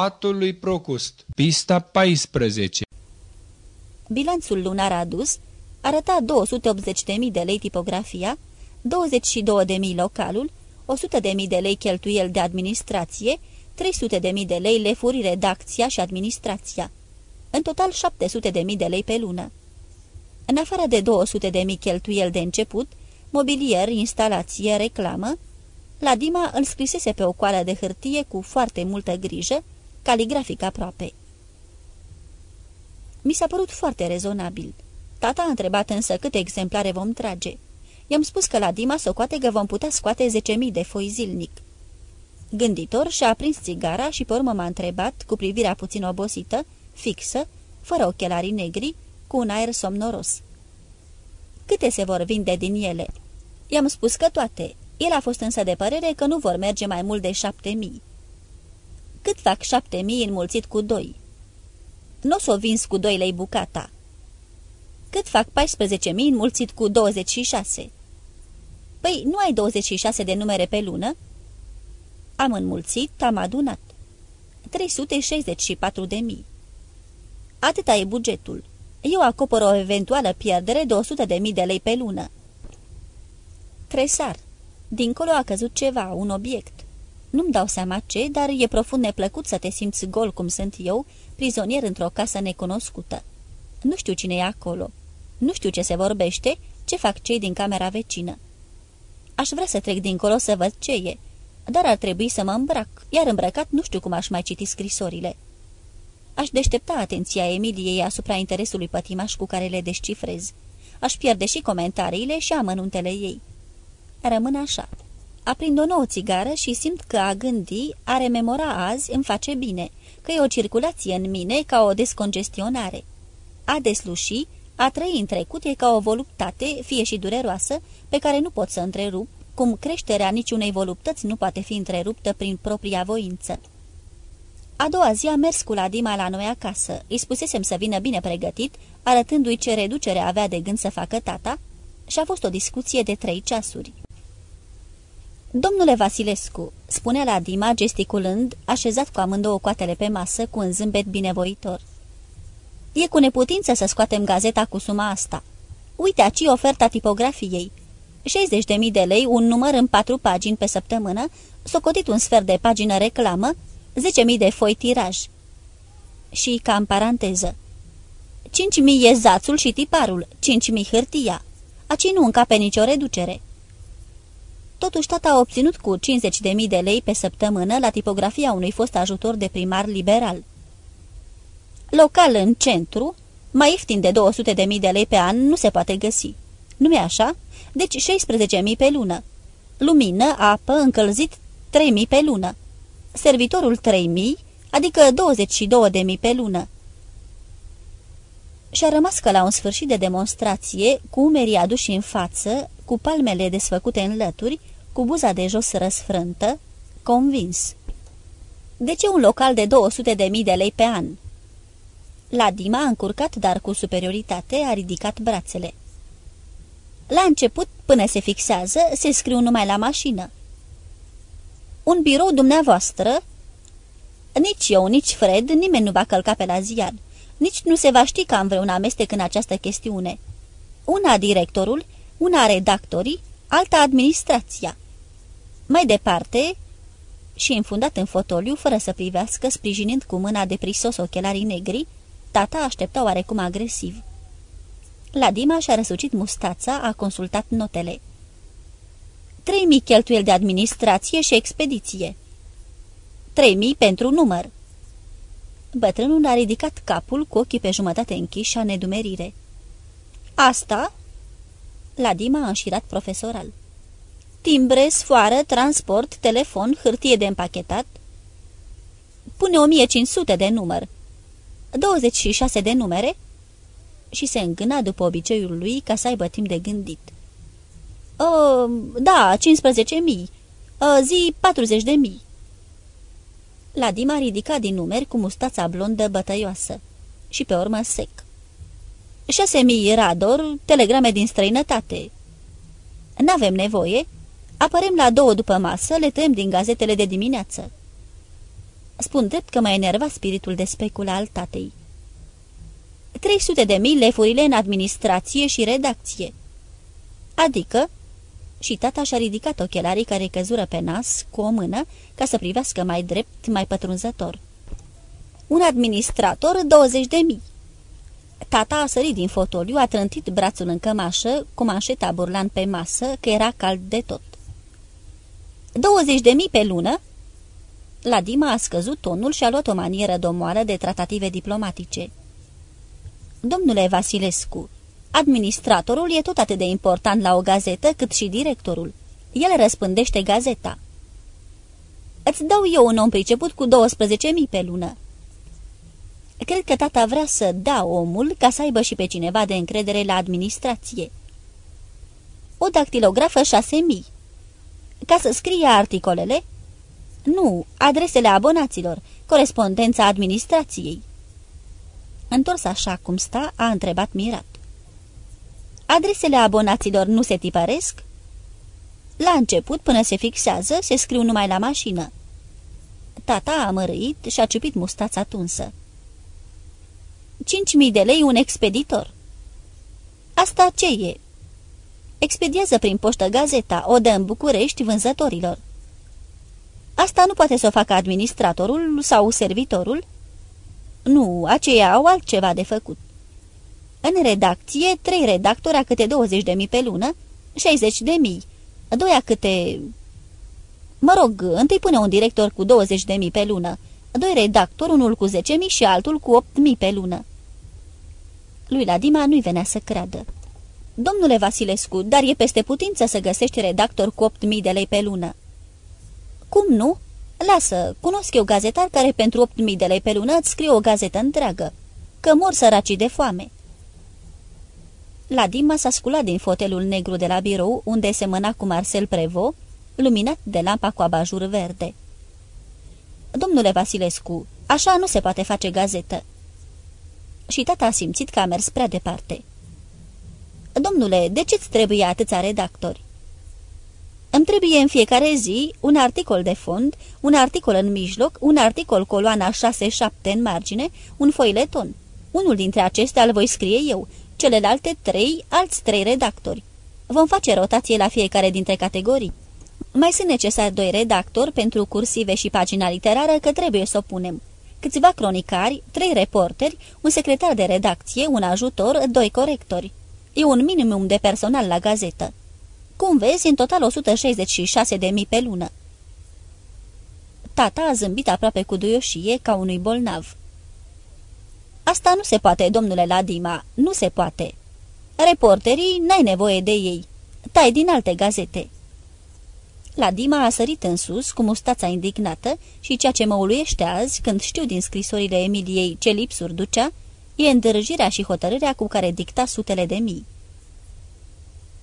Patul lui Procust, pista 14 Bilanțul lunar adus arăta 280.000 de lei tipografia, 22.000 localul, 100.000 de lei cheltuiel de administrație, 300.000 de lei lefuri redacția și administrația. În total 700.000 de lei pe lună. În afară de 200.000 cheltuiel de început, mobilier, instalație, reclamă, la Dima îl scrisese pe o coală de hârtie cu foarte multă grijă, caligrafic aproape. Mi s-a părut foarte rezonabil. Tata a întrebat însă câte exemplare vom trage. I-am spus că la Dima socoate că vom putea scoate 10.000 de foi zilnic. Gânditor și-a aprins țigara și pe urmă m-a întrebat, cu privirea puțin obosită, fixă, fără ochelarii negri, cu un aer somnoros. Câte se vor vinde din ele? I-am spus că toate. El a fost însă de părere că nu vor merge mai mult de șapte mii. Cât fac șapte mii înmulțit cu doi? Nu o să o vinzi cu doi lei bucata. Cât fac 14 mii înmulțit cu 26? Păi, nu ai 26 de numere pe lună? Am înmulțit, am adunat. 364 de mii. Atâta e bugetul. Eu acopăr o eventuală pierdere de 100 de mii de lei pe lună. Tresar. Dincolo a căzut ceva, un obiect. Nu-mi dau seama ce, dar e profund neplăcut să te simți gol cum sunt eu, prizonier într-o casă necunoscută. Nu știu cine e acolo. Nu știu ce se vorbește, ce fac cei din camera vecină. Aș vrea să trec dincolo să văd ce e, dar ar trebui să mă îmbrac, iar îmbrăcat nu știu cum aș mai citi scrisorile. Aș deștepta atenția Emiliei asupra interesului pătimaș cu care le descifrez. Aș pierde și comentariile și amănuntele ei. Rămân așa. Aprind o nouă țigară și simt că a gândi, a rememora azi îmi face bine, că e o circulație în mine ca o descongestionare. A desluși, a trăi în trecut e ca o voluptate, fie și dureroasă, pe care nu pot să întrerup, cum creșterea niciunei voluptăți nu poate fi întreruptă prin propria voință. A doua zi a mers cu Ladima la noi acasă. Îi spusesem să vină bine pregătit, arătându-i ce reducere avea de gând să facă tata, și a fost o discuție de trei ceasuri. Domnule Vasilescu," spune la Dima, gesticulând, așezat cu amândouă coatele pe masă, cu un zâmbet binevoitor. E cu neputință să scoatem gazeta cu suma asta. Uite aici oferta tipografiei. 60.000 de lei, un număr în patru pagini pe săptămână, socotit un sfert de pagină reclamă, 10.000 de foi tiraj. Și, ca în paranteză, 5.000 e zațul și tiparul, 5.000 hârtia. Aci nu încape nicio reducere. Totuși, tata a obținut cu 50.000 de lei pe săptămână la tipografia unui fost ajutor de primar liberal. Local în centru, mai ieftin de 200.000 de lei pe an nu se poate găsi. Nu-i așa? Deci 16.000 pe lună. Lumină, apă, încălzit 3.000 pe lună. Servitorul 3.000, adică 22.000 pe lună. Și-a rămas că la un sfârșit de demonstrație, cu umerii aduși în față, cu palmele desfăcute în lături, cu buza de jos răsfrântă, convins. De ce un local de 200 de mii de lei pe an? La Dima, încurcat, dar cu superioritate, a ridicat brațele. La început, până se fixează, se scriu numai la mașină. Un birou dumneavoastră? Nici eu, nici Fred, nimeni nu va călca pe la ziar. Nici nu se va ști că am vreun amestec în această chestiune. Una directorul, una redactorii, alta administrația. Mai departe, și înfundat în fotoliu, fără să privească, sprijinind cu mâna de prisos ochelarii negri, tata aștepta oarecum agresiv. La Dima și-a răsucit mustața, a consultat notele. Trei mii cheltuieli de administrație și expediție. Trei mii pentru număr. Bătrânul a ridicat capul cu ochii pe jumătate închiși a nedumerire. Asta? La Dima a înșirat profesoral. Timbre, sfoară, transport, telefon, hârtie de împachetat. Pune 1500 de număr. 26 de numere? Și se îngâna după obiceiul lui ca să aibă timp de gândit. Uh, da, 15 mii. Uh, zi 40 de mii. La Dima ridica din numeri cu mustața blondă bătăioasă și pe urmă sec. Șase mii rador, telegrame din străinătate. N-avem nevoie. Apărem la două după masă, le tăiem din gazetele de dimineață. Spun drept că mă enerva spiritul de speculă al tatei. 300 de mii lefurile în administrație și redacție. Adică... Și tata și-a ridicat ochelarii care căzură pe nas cu o mână ca să privească mai drept, mai pătrunzător. Un administrator, 20 de mii. Tata a sărit din fotoliu, a trântit brațul în cămașă, cu manșeta burlan pe masă, că era cald de tot. 20 de mii pe lună? La Dima a scăzut tonul și a luat o manieră domoară de tratative diplomatice. Domnule Vasilescu, administratorul e tot atât de important la o gazetă cât și directorul. El răspândește gazeta. Îți dau eu un om priceput cu 12.000 pe lună. Cred că tata vrea să da omul ca să aibă și pe cineva de încredere la administrație. O dactilografă 6.000. Ca să scrie articolele? Nu, adresele abonaților, corespondența administrației. Întors așa cum sta, a întrebat mirat. Adresele abonaților nu se tipăresc? La început, până se fixează, se scriu numai la mașină. Tata a mărâit și a ciupit mustața tunsă. Cinci mii de lei un expeditor. Asta ce e? Expediază prin poștă gazeta, o dă în București vânzătorilor. Asta nu poate să o facă administratorul sau servitorul? Nu, aceia au altceva de făcut. În redacție, trei redactori a câte 20.000 pe lună, 60.000, doi a câte... Mă rog, întâi pune un director cu 20.000 pe lună, doi redactori, unul cu 10.000 și altul cu 8.000 pe lună. Lui la Dima nu-i venea să creadă. Domnule Vasilescu, dar e peste putință să găsești redactor cu 8.000 de lei pe lună. Cum nu? Lasă, cunosc eu gazetar care pentru 8.000 de lei pe lună îți scrie o gazetă întreagă. Că mor săracii de foame. La Dima s-a sculat din fotelul negru de la birou, unde semăna cu Marcel Prevo, luminat de lampa cu abajur verde. Domnule Vasilescu, așa nu se poate face gazetă. Și tata a simțit că a mers prea departe. Domnule, de ce-ți trebuie atâția redactori? Îmi trebuie în fiecare zi un articol de fond, un articol în mijloc, un articol coloana 6-7 în margine, un foileton. Unul dintre acestea îl voi scrie eu, celelalte trei, alți trei redactori. Vom face rotație la fiecare dintre categorii. Mai sunt necesari doi redactori pentru cursive și pagina literară, că trebuie să o punem. Câțiva cronicari, trei reporteri, un secretar de redacție, un ajutor, doi corectori. E un minimum de personal la gazetă. Cum vezi, în total 166 de mii pe lună. Tata a zâmbit aproape cu duioșie ca unui bolnav. Asta nu se poate, domnule Ladima, nu se poate. Reporterii, n-ai nevoie de ei. Tai din alte gazete. Ladima a sărit în sus, cu mustața indignată, și ceea ce mă uluiește azi, când știu din scrisorile Emiliei ce lipsuri ducea, e îndrăjirea și hotărârea cu care dicta sutele de mii.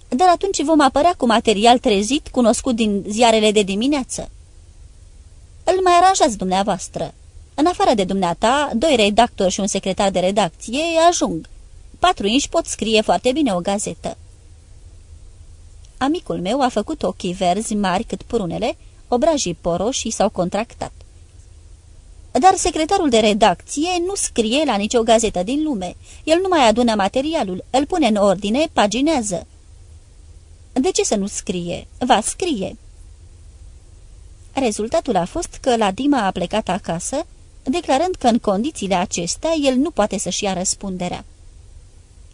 Dar atunci vom apărea cu material trezit, cunoscut din ziarele de dimineață. Îl mai aranjați dumneavoastră. În afară de dumneata, doi redactori și un secretar de redacție ajung. Patru inși pot scrie foarte bine o gazetă. Amicul meu a făcut ochii verzi mari cât prunele, obrajii poroși și s-au contractat. Dar secretarul de redacție nu scrie la nicio gazetă din lume. El nu mai adună materialul, îl pune în ordine, paginează. De ce să nu scrie? Va scrie. Rezultatul a fost că la Dima a plecat acasă, declarând că în condițiile acestea el nu poate să-și ia răspunderea.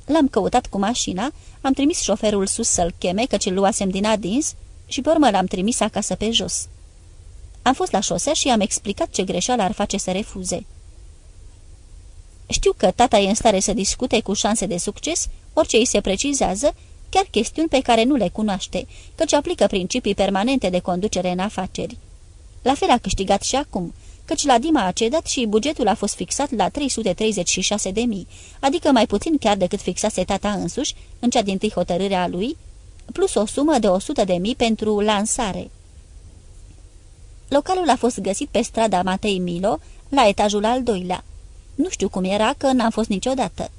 L-am căutat cu mașina, am trimis șoferul sus să-l cheme, căci îl luasem din adins, și pe urmă l-am trimis acasă pe jos. Am fost la șosea și am explicat ce greșeală ar face să refuze. Știu că tata e în stare să discute cu șanse de succes orice îi se precizează, chiar chestiuni pe care nu le cunoaște, căci aplică principii permanente de conducere în afaceri. La fel a câștigat și acum, căci la Dima a cedat și bugetul a fost fixat la 336 de mii, adică mai puțin chiar decât fixase tata însuși în cea din tâi hotărârea lui, plus o sumă de 100 de mii pentru lansare. Localul a fost găsit pe strada Matei Milo, la etajul al doilea. Nu știu cum era, că n-am fost niciodată.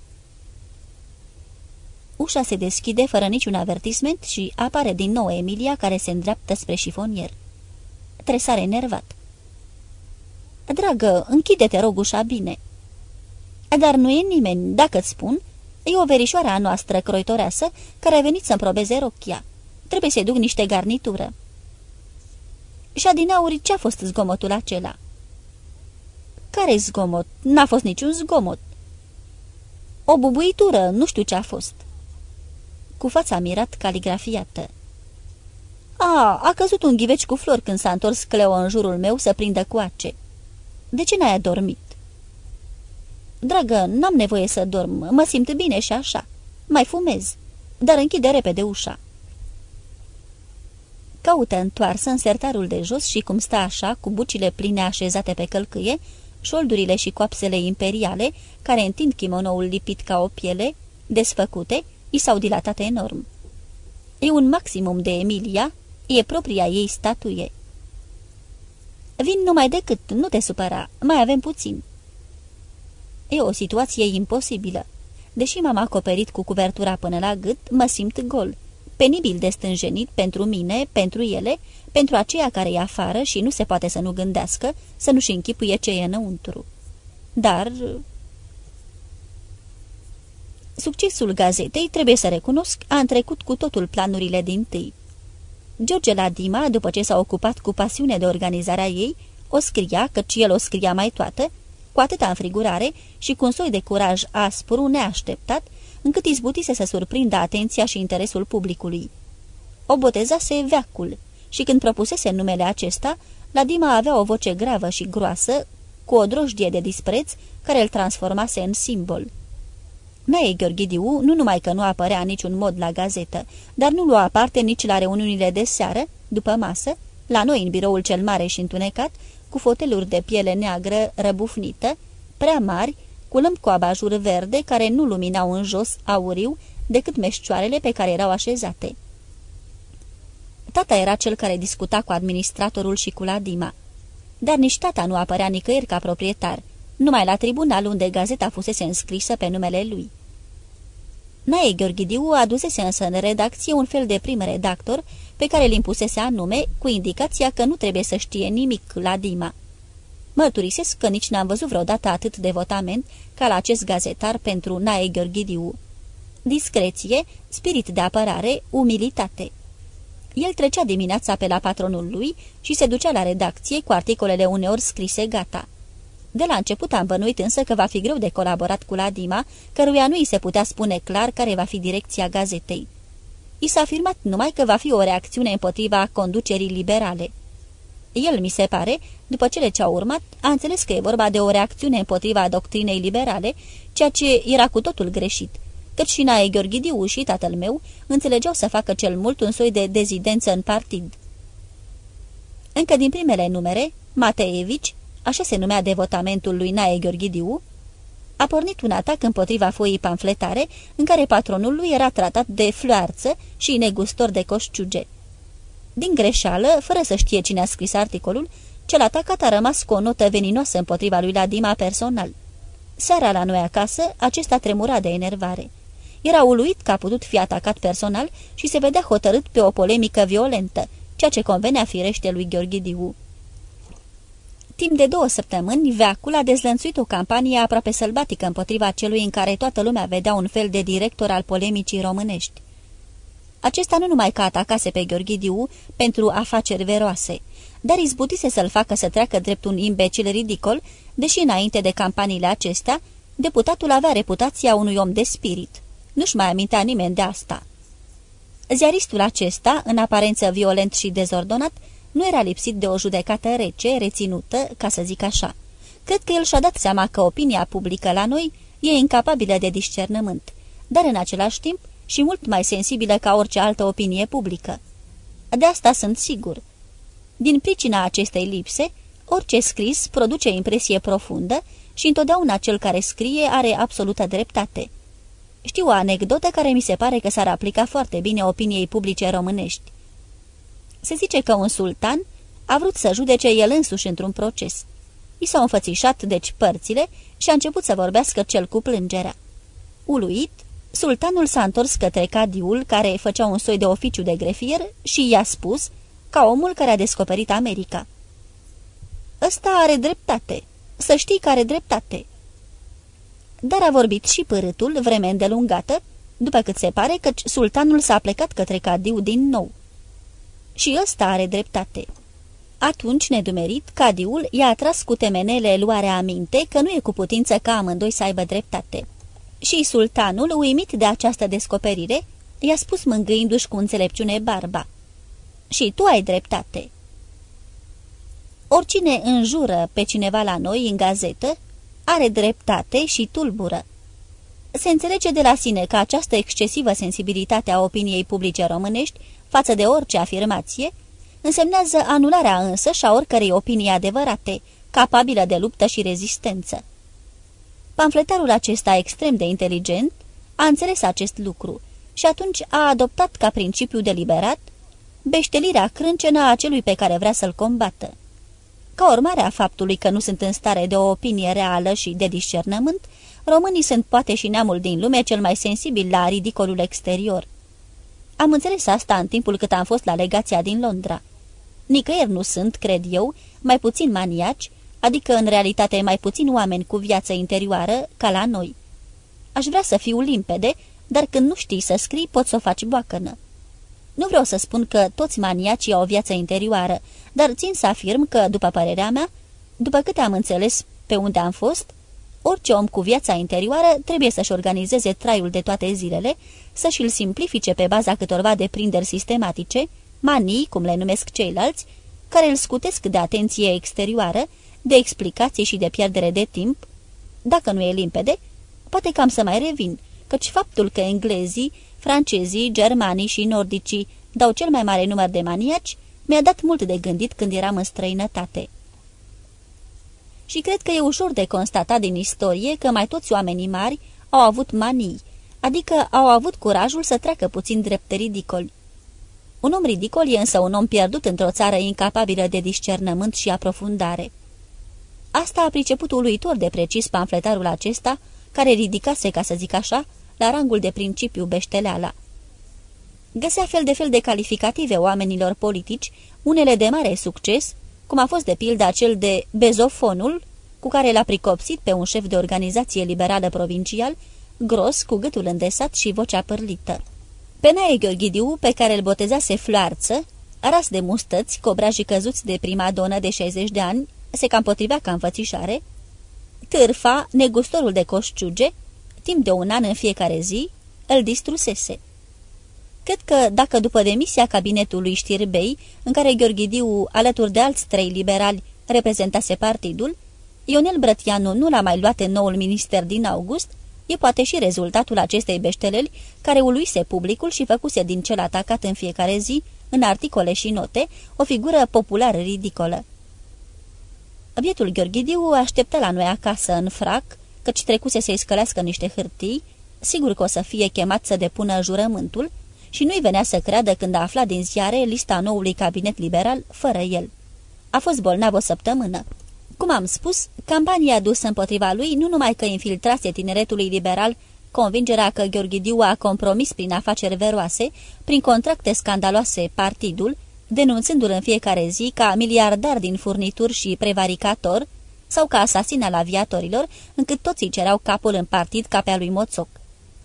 Ușa se deschide fără niciun avertisment și apare din nou Emilia care se îndreaptă spre șifonier. Tresare nervat. Dragă, închide-te, rog, ușa bine." Dar nu e nimeni, dacă-ți spun, e o verișoară a noastră croitoreasă care a venit să-mi probeze rochia. Trebuie să-i duc niște garnitură." Și adinauri ce-a fost zgomotul acela?" Care zgomot? N-a fost niciun zgomot." O bubuitură, nu știu ce a fost." Cu fața mirat caligrafiată. A, a căzut un ghiveci cu flori când s-a întors Cleo în jurul meu să prindă coace. De ce n-ai adormit? Dragă, n-am nevoie să dorm, mă simt bine și așa. Mai fumez, dar închide repede ușa. Caută întoarsă în sertarul de jos și cum stă așa, cu bucile pline așezate pe călcâie, șoldurile și coapsele imperiale, care întind chimonoul lipit ca o piele, desfăcute, i s-au dilatat enorm. E un maximum de Emilia, e propria ei statuie. Vin numai decât, nu te supăra, mai avem puțin. E o situație imposibilă. Deși m-am acoperit cu cuvertura până la gât, mă simt gol. Penibil de stânjenit pentru mine, pentru ele, pentru aceea care e afară și nu se poate să nu gândească, să nu-și închipuie ce e înăuntru. Dar... Succesul gazetei, trebuie să recunosc, a întrecut cu totul planurile din tâi. George Ladima, după ce s-a ocupat cu pasiune de organizarea ei, o scria, căci el o scria mai toată, cu atâta înfrigurare și cu un soi de curaj aspru, neașteptat, încât izbutise să surprindă atenția și interesul publicului. O botezase veacul și când propusese numele acesta, Ladima avea o voce gravă și groasă, cu o drojdie de dispreț care îl transformase în simbol. Nae Gheorghidiu nu numai că nu apărea niciun mod la gazetă, dar nu lua parte nici la reuniunile de seară, după masă, la noi în biroul cel mare și întunecat, cu foteluri de piele neagră răbufnită, prea mari, cu lămpi cu abajur verde care nu luminau în jos auriu decât meșcioarele pe care erau așezate. Tata era cel care discuta cu administratorul și cu Ladima. Dar nici tata nu apărea nicăieri ca proprietar, numai la tribunal unde gazeta fusese înscrisă pe numele lui. Nae Gheorghidiu adusese însă în redacție un fel de prim redactor pe care îl impusese anume, cu indicația că nu trebuie să știe nimic la Dima. Mărturisesc că nici n-am văzut vreodată atât de votament ca la acest gazetar pentru Nae Gheorghidiu. Discreție, spirit de apărare, umilitate. El trecea dimineața pe la patronul lui și se ducea la redacție cu articolele uneori scrise gata. De la început am bănuit însă că va fi greu de colaborat cu Ladima, căruia nu îi se putea spune clar care va fi direcția gazetei. I s-a afirmat numai că va fi o reacțiune împotriva conducerii liberale. El, mi se pare, după cele ce au urmat, a înțeles că e vorba de o reacțiune împotriva doctrinei liberale, ceea ce era cu totul greșit, căci și Nae Gheorghidiu și tatăl meu înțelegeau să facă cel mult un soi de dezidență în partid. Încă din primele numere, Mateevici, așa se numea devotamentul lui Nae Gheorghidiu, a pornit un atac împotriva foii pamfletare, în care patronul lui era tratat de floarță și negustor de coșciuge. Din greșeală, fără să știe cine a scris articolul, cel atacat a rămas cu o notă veninoasă împotriva lui Ladima personal. Seara la noi acasă, acesta tremura de enervare. Era uluit că a putut fi atacat personal și se vedea hotărât pe o polemică violentă, ceea ce convenea firește lui Gheorghidiu. Timp de două săptămâni, Veacul a dezlănțuit o campanie aproape sălbatică împotriva celui în care toată lumea vedea un fel de director al polemicii românești. Acesta nu numai că atacase pe Gheorghidiu pentru afaceri veroase, dar izbutise să-l facă să treacă drept un imbecil ridicol, deși înainte de campaniile acestea, deputatul avea reputația unui om de spirit. Nu-și mai amintea nimeni de asta. Ziaristul acesta, în aparență violent și dezordonat, nu era lipsit de o judecată rece, reținută, ca să zic așa. Cred că el și-a dat seama că opinia publică la noi e incapabilă de discernământ, dar în același timp și mult mai sensibilă ca orice altă opinie publică. De asta sunt sigur. Din pricina acestei lipse, orice scris produce impresie profundă și întotdeauna cel care scrie are absolută dreptate. Știu o anecdotă care mi se pare că s-ar aplica foarte bine opiniei publice românești. Se zice că un sultan a vrut să judece el însuși într-un proces. I s-au înfățișat, deci, părțile și a început să vorbească cel cu plângerea. Uluit, sultanul s-a întors către cadiul care făcea un soi de oficiu de grefier și i-a spus, ca omul care a descoperit America. Ăsta are dreptate. Să știi că are dreptate." Dar a vorbit și părâtul vreme îndelungată, după cât se pare că sultanul s-a plecat către cadiu din nou. Și ăsta are dreptate. Atunci, nedumerit, cadiul i-a atras cu temenele luarea aminte că nu e cu putință ca amândoi să aibă dreptate. Și sultanul, uimit de această descoperire, i-a spus mângâindu-și cu înțelepciune barba. Și tu ai dreptate." Oricine înjură pe cineva la noi în gazetă, are dreptate și tulbură. Se înțelege de la sine că această excesivă sensibilitate a opiniei publice românești față de orice afirmație însemnează anularea însă și a oricărei opinii adevărate, capabilă de luptă și rezistență. Pamfletarul acesta extrem de inteligent a înțeles acest lucru și atunci a adoptat ca principiu deliberat beștelirea crâncenă a celui pe care vrea să-l combată. Ca urmare a faptului că nu sunt în stare de o opinie reală și de discernământ, românii sunt poate și neamul din lume cel mai sensibil la ridicolul exterior. Am înțeles asta în timpul cât am fost la legația din Londra. Nicăieri nu sunt, cred eu, mai puțin maniaci, adică în realitate mai puțin oameni cu viață interioară ca la noi. Aș vrea să fiu limpede, dar când nu știi să scrii, poți să o faci boacănă. Nu vreau să spun că toți maniacii au o viață interioară, dar țin să afirm că, după părerea mea, după câte am înțeles pe unde am fost, orice om cu viața interioară trebuie să-și organizeze traiul de toate zilele, să-și îl simplifice pe baza câtorva deprinderi sistematice, manii, cum le numesc ceilalți, care îl scutesc de atenție exterioară, de explicații și de pierdere de timp. Dacă nu e limpede, poate cam să mai revin, căci faptul că englezii, francezii, germanii și nordicii dau cel mai mare număr de maniaci, mi-a dat mult de gândit când eram în străinătate. Și cred că e ușor de constatat din istorie că mai toți oamenii mari au avut manii, adică au avut curajul să treacă puțin drept ridicoli. Un om ridicol e însă un om pierdut într-o țară incapabilă de discernământ și aprofundare. Asta a priceput uluitor de precis pamfletarul acesta, care ridicase, ca să zic așa, la rangul de principiu beșteleala. Găsea fel de fel de calificative oamenilor politici, unele de mare succes, cum a fost de pildă acel de bezofonul, cu care l-a pricopsit pe un șef de organizație liberală provincial, gros, cu gâtul îndesat și vocea părlită. Penae Gheorghidiu, pe care îl botezase Floarță, ras de mustăți, cu obrajii căzuți de prima donă de 60 de ani, se cam potrivea ca înfățișare, târfa, negustorul de coșciuge, timp de un an în fiecare zi, îl distrusese. Cred că dacă după demisia cabinetului Știrbei, în care Gheorghidiu, alături de alți trei liberali, reprezentase partidul, Ionel Brătianu nu l-a mai luat în noul minister din august, e poate și rezultatul acestei beșteleli care uluise publicul și făcuse din cel atacat în fiecare zi, în articole și note, o figură populară ridicolă. Bietul Gheorghidiu așteptă la noi acasă în frac, căci trecuse să-i scălească niște hârtii, sigur că o să fie chemat să depună jurământul, și nu-i venea să creadă când a aflat din ziare lista noului cabinet liberal fără el. A fost bolnav o săptămână. Cum am spus, campania dusă împotriva lui nu numai că infiltrase tineretului liberal convingerea că Gheorghidiu a compromis prin afaceri veroase, prin contracte scandaloase partidul, denunțându-l în fiecare zi ca miliardar din furnituri și prevaricator, sau ca asasin al aviatorilor, încât toții cereau capul în partid ca pe a lui Moțoc.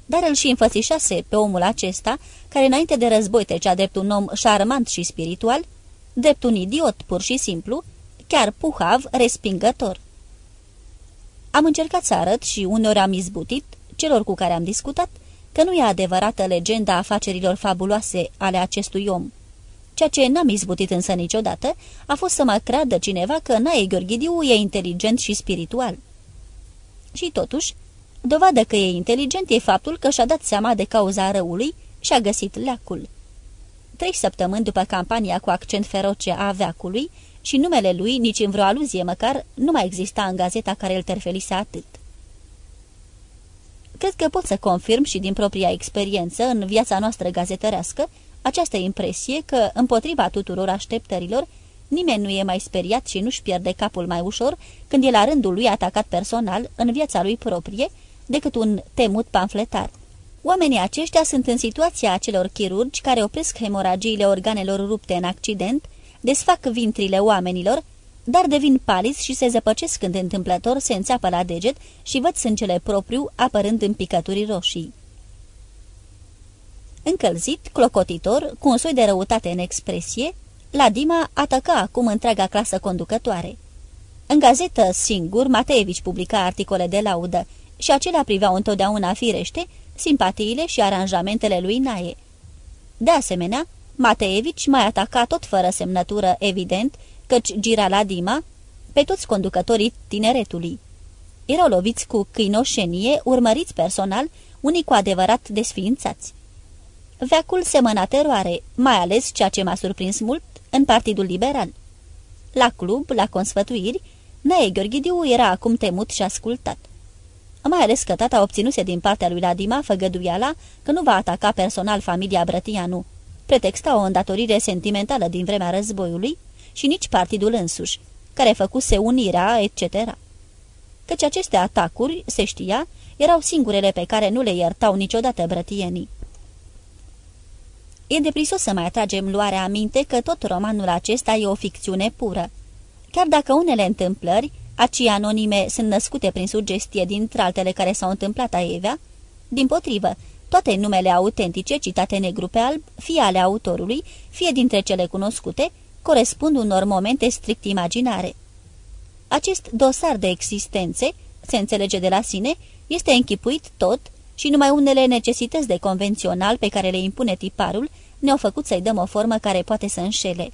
Dar îl și înfățișase pe omul acesta, care înainte de război trecea drept un om șarmant și spiritual, drept un idiot pur și simplu, chiar puhav, respingător. Am încercat să arăt și uneori am izbutit, celor cu care am discutat, că nu e adevărată legenda afacerilor fabuloase ale acestui om. Ceea ce n-am izbutit însă niciodată a fost să mă creadă cineva că Nae Gheorghidiu e inteligent și spiritual. Și totuși, dovadă că e inteligent e faptul că și-a dat seama de cauza răului și a găsit leacul. Trei săptămâni după campania cu accent feroce a veacului și numele lui, nici în vreo aluzie măcar, nu mai exista în gazeta care îl terfelise atât. Cred că pot să confirm și din propria experiență în viața noastră gazetărească această impresie că, împotriva tuturor așteptărilor, nimeni nu e mai speriat și nu-și pierde capul mai ușor când e la rândul lui atacat personal în viața lui proprie decât un temut pamfletar. Oamenii aceștia sunt în situația acelor chirurgi care opresc hemoragiile organelor rupte în accident, desfac vintrile oamenilor, dar devin paliți și se zăpăcesc când întâmplător se înțeapă la deget și văd sângele propriu apărând în picături roșii. Încălzit, clocotitor, cu un soi de răutate în expresie, la Dima ataca acum întreaga clasă conducătoare. În gazetă singur, Mateevici publica articole de laudă și acelea priveau întotdeauna firește simpatiile și aranjamentele lui Nae. De asemenea, Mateevici mai ataca tot fără semnătură evident, căci gira la Dima, pe toți conducătorii tineretului. Erau loviți cu câinoșenie, urmăriți personal, unii cu adevărat desființați. Veacul semăna teroare, mai ales ceea ce m-a surprins mult, în Partidul Liberal. La club, la consfătuiri, Nae Gheorghidiu era acum temut și ascultat. Mai ales că tata obținuse din partea lui Ladima făgăduiala că nu va ataca personal familia Brătianu, pretexta o îndatorire sentimentală din vremea războiului și nici partidul însuși, care făcuse unirea, etc. Căci aceste atacuri, se știa, erau singurele pe care nu le iertau niciodată brătienii. E deprisos să mai atragem luarea aminte că tot romanul acesta e o ficțiune pură. Chiar dacă unele întâmplări, acii anonime, sunt născute prin sugestie dintre altele care s-au întâmplat aievea, din potrivă, toate numele autentice citate negru pe alb, fie ale autorului, fie dintre cele cunoscute, corespund unor momente strict imaginare. Acest dosar de existențe, se înțelege de la sine, este închipuit tot și numai unele necesități de convențional pe care le impune tiparul ne-au făcut să-i dăm o formă care poate să înșele.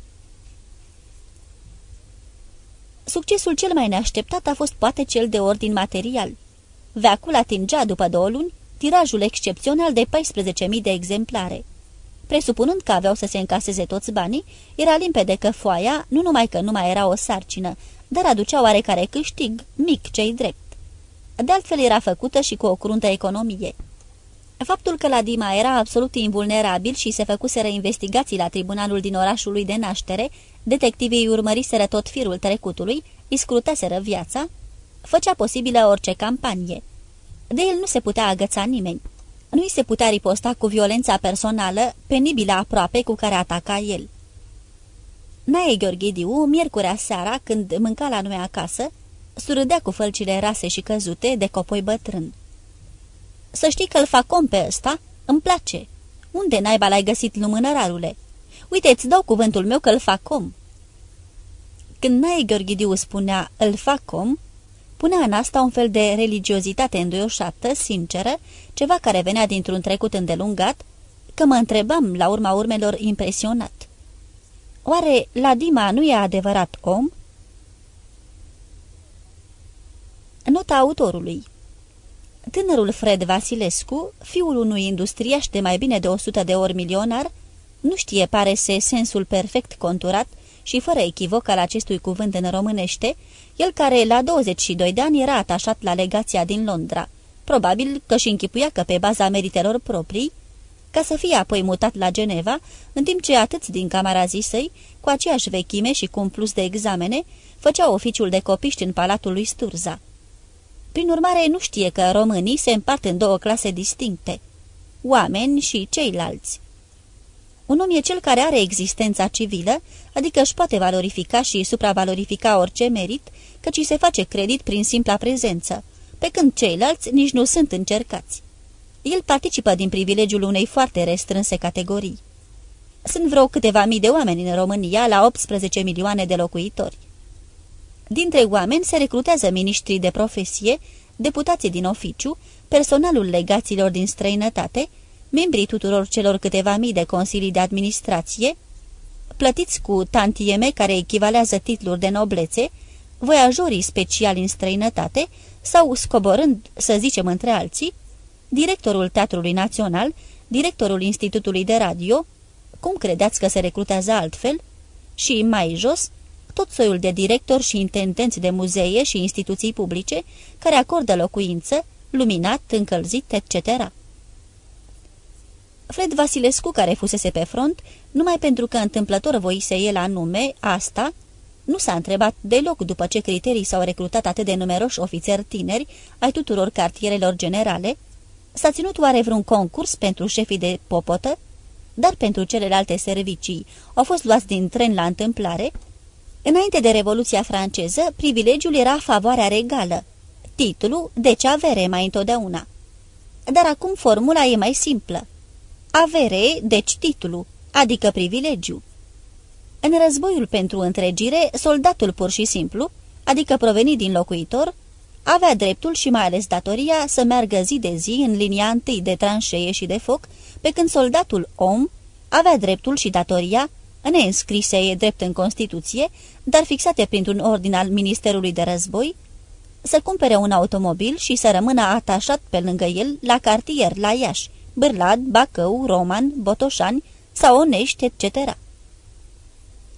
Succesul cel mai neașteptat a fost poate cel de ordin material. Veacul atingea, după două luni, tirajul excepțional de 14.000 de exemplare. Presupunând că aveau să se încaseze toți banii, era limpede că foaia nu numai că nu mai era o sarcină, dar aducea oarecare câștig, mic cei drept. De altfel era făcută și cu o cruntă economie. Faptul că la Dima era absolut invulnerabil și se făcuseră investigații la tribunalul din orașul lui de naștere, detectivii urmăriseră tot firul trecutului, îi scrutaseră viața, făcea posibilă orice campanie. De el nu se putea agăța nimeni. Nu îi se putea riposta cu violența personală, penibilă aproape cu care ataca el. Nae Gheorghidiu, miercurea seara, când mânca la noi acasă, surâdea cu fălcile rase și căzute de copoi bătrân. Să știi că-l fac om pe ăsta, îmi place. Unde naiba l-ai găsit, lumânărarule? Uite, îți dau cuvântul meu că-l fac om." Când Nae Gheorghidiu spunea, îl fac om, punea în asta un fel de religiozitate înduioșată, sinceră, ceva care venea dintr-un trecut îndelungat, că mă întrebam, la urma urmelor, impresionat. Oare la Dima nu e adevărat om? Nota autorului Tânărul Fred Vasilescu, fiul unui industriaș de mai bine de 100 de ori milionar, nu știe, pare se, sensul perfect conturat și fără echivoc al acestui cuvânt în românește, el care la 22 de ani era atașat la legația din Londra, probabil că și închipuia că pe baza meritelor proprii, ca să fie apoi mutat la Geneva, în timp ce atâți din camera zisei, cu aceeași vechime și cu un plus de examene, făceau oficiul de copiști în palatul lui Sturza. Prin urmare, nu știe că românii se împart în două clase distincte, oameni și ceilalți. Un om e cel care are existența civilă, adică își poate valorifica și supravalorifica orice merit, căci se face credit prin simpla prezență, pe când ceilalți nici nu sunt încercați. El participă din privilegiul unei foarte restrânse categorii. Sunt vreo câteva mii de oameni în România la 18 milioane de locuitori. Dintre oameni se recrutează miniștrii de profesie, deputații din oficiu, personalul legaților din străinătate, membrii tuturor celor câteva mii de consilii de administrație, plătiți cu tantieme care echivalează titluri de noblețe, voiajorii speciali în străinătate sau, scoborând, să zicem între alții, directorul Teatrului Național, directorul Institutului de Radio, cum credeți că se recrutează altfel? Și mai jos, tot soiul de directori și intendenți de muzee și instituții publice care acordă locuință, luminat, încălzit, etc. Fred Vasilescu, care fusese pe front, numai pentru că întâmplător voise el anume asta, nu s-a întrebat deloc după ce criterii s-au recrutat atât de numeroși ofițeri tineri ai tuturor cartierelor generale, s-a ținut oare vreun concurs pentru șefii de popotă, dar pentru celelalte servicii au fost luați din tren la întâmplare, Înainte de Revoluția franceză, privilegiul era favoarea regală. Titlul, deci avere mai întotdeauna. Dar acum formula e mai simplă. Avere, deci titlu, adică privilegiu. În războiul pentru întregire, soldatul pur și simplu, adică provenit din locuitor, avea dreptul și mai ales datoria să meargă zi de zi în linia întâi de tranșee și de foc, pe când soldatul om avea dreptul și datoria, neînscrise e drept în Constituție, dar fixate printr-un ordin al Ministerului de Război, să cumpere un automobil și să rămână atașat pe lângă el la cartier, la Iași, Bârlad, Bacău, Roman, Botoșani sau Onești, etc.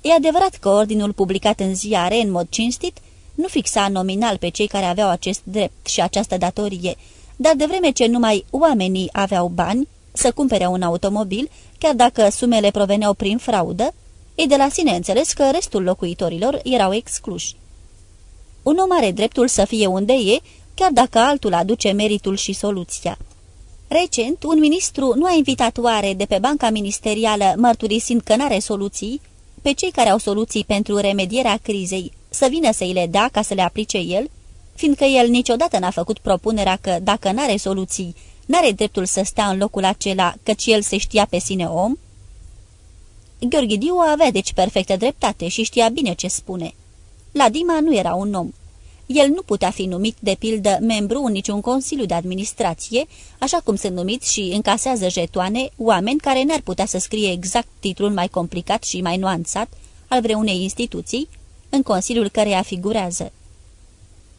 E adevărat că ordinul publicat în ziare, în mod cinstit, nu fixa nominal pe cei care aveau acest drept și această datorie, dar de vreme ce numai oamenii aveau bani să cumpere un automobil, chiar dacă sumele proveneau prin fraudă, e de la sine înțeles că restul locuitorilor erau excluși. Un om are dreptul să fie unde e, chiar dacă altul aduce meritul și soluția. Recent, un ministru nu a invitat oare de pe banca ministerială, mărturisind că n-are soluții, pe cei care au soluții pentru remedierea crizei, să vină să îi le dea ca să le aplice el, fiindcă el niciodată n-a făcut propunerea că, dacă n-are soluții, n-are dreptul să stea în locul acela, căci el se știa pe sine om? Gheorghidiu avea deci perfectă dreptate și știa bine ce spune. La Dima nu era un om. El nu putea fi numit, de pildă, membru în niciun consiliu de administrație, așa cum sunt numiți și încasează jetoane oameni care n-ar putea să scrie exact titlul mai complicat și mai nuanțat al vreunei instituții, în consiliul căreia figurează.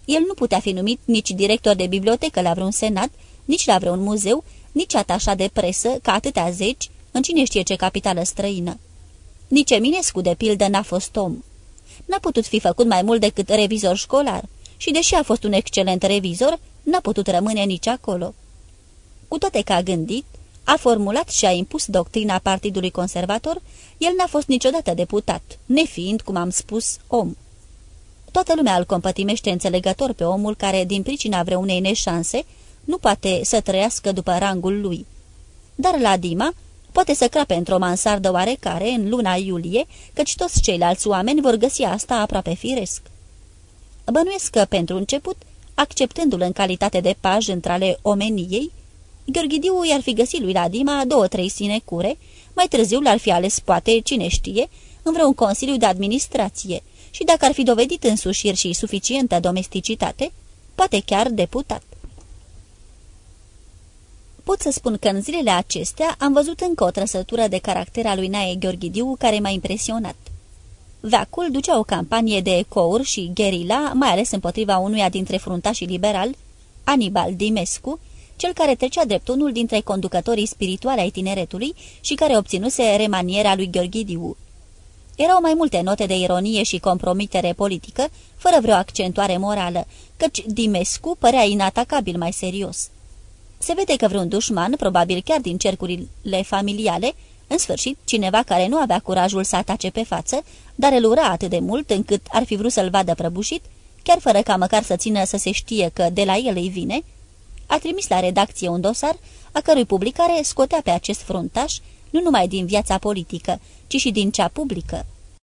El nu putea fi numit nici director de bibliotecă la vreun senat, nici la vreun muzeu, nici atașat de presă, ca atâtea zeci, în cine știe ce capitală străină. Nici Eminescu, de pildă, n-a fost om. N-a putut fi făcut mai mult decât revizor școlar și, deși a fost un excelent revizor, n-a putut rămâne nici acolo. Cu toate că a gândit, a formulat și a impus doctrina Partidului Conservator, el n-a fost niciodată deputat, nefiind, cum am spus, om. Toată lumea îl compătimește înțelegător pe omul care, din pricina vreunei neșanse, nu poate să trăiască după rangul lui. Dar la Dima poate să crape într-o mansardă oarecare în luna iulie, căci toți ceilalți oameni vor găsi asta aproape firesc. Bănuiesc că, pentru început, acceptându-l în calitate de paj între ale omeniei, Gheorghidiu i-ar fi găsit lui la Dima două-trei sinecure, mai târziu l-ar fi ales, poate, cine știe, în vreun consiliu de administrație și dacă ar fi dovedit însușiri și suficientă domesticitate, poate chiar deputat. Pot să spun că în zilele acestea am văzut încă o trăsătură de caracter a lui Nae Gheorghidiu care m-a impresionat. Veacul ducea o campanie de ecouri și gherila, mai ales împotriva unuia dintre fruntașii liberali, Anibal Dimescu, cel care trecea drept unul dintre conducătorii spirituale ai tineretului și care obținuse remanierea lui Gheorghidiu. Erau mai multe note de ironie și compromitere politică, fără vreo accentuare morală, căci Dimescu părea inatacabil mai serios. Se vede că vreun dușman, probabil chiar din cercurile familiale, în sfârșit, cineva care nu avea curajul să atace pe față, dar îl ura atât de mult încât ar fi vrut să-l vadă prăbușit, chiar fără ca măcar să țină să se știe că de la el îi vine, a trimis la redacție un dosar, a cărui publicare scotea pe acest fruntaș nu numai din viața politică, ci și din cea publică.